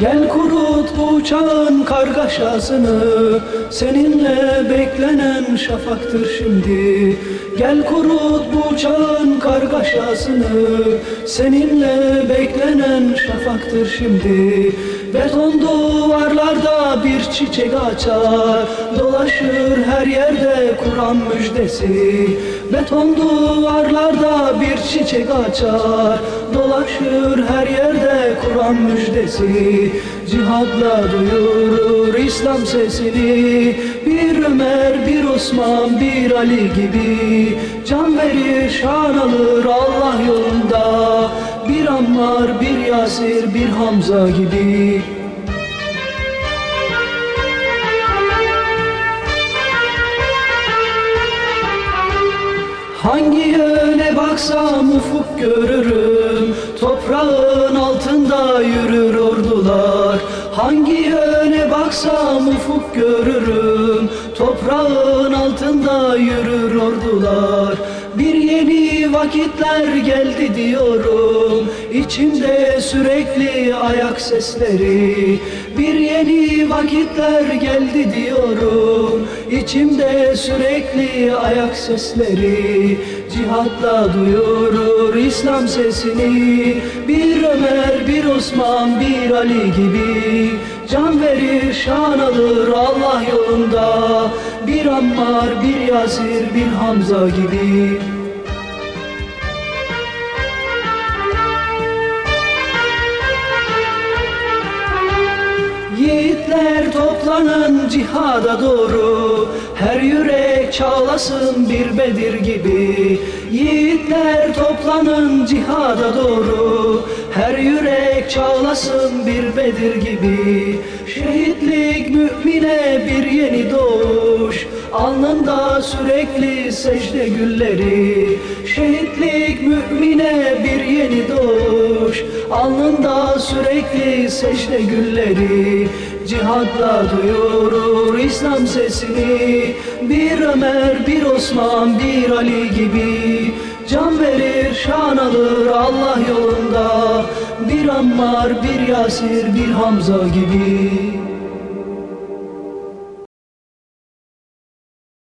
Gel kurut bu çağın kargaşasını Seninle beklenen şafaktır şimdi. Gel kurut bu çağın kargaşasını Seninle beklenen şafaktır şimdi. Beton duvarlarda bir çiçek açar Dolaşır her yerde Kur'an müjdesi. Beton duvarlarda bir çiçek açar Dolaşır her yerde Kur'an müjdesi Cihadla duyurur İslam sesini. Bir Ömer, bir Osman, bir Ali gibi Can verir, şan alır Allah yolunda. Bir Ammar, bir Yasir, bir Hamza gibi. Hangi yöne baksam ufuk görürüm ordular Hangi yöne baksam ufuk görürüm. Toprağın altında yürür ordular. Bir yeni vakitler geldi diyorum. İçimde sürekli ayak sesleri. Bir yeni vakitler geldi diyorum İçimde sürekli ayak sesleri Cihatla duyurur İslam sesini. Bir Ömer, bir Osman, bir Ali gibi Can verir, şan alır Allah yolunda. Bir Ammar, bir Yasir, bir Hamza gibi Toplanın cihada doğru Her yürek çağlasın bir Bedir gibi. Yiğitler toplanın cihada doğru Her yürek çağlasın bir Bedir gibi. Şehitlik mümine bir yeni doğuş Alnında sürekli secde gülleri Şehitlik mümine bir yeni doğuş. Alnında sürekli secde gülleri Cihadla duyurur İslam sesini. Bir Ömer, bir Osman, bir Ali gibi Can verir, şan alır Allah yolunda. Bir Ammar, bir Yasir, bir Hamza gibi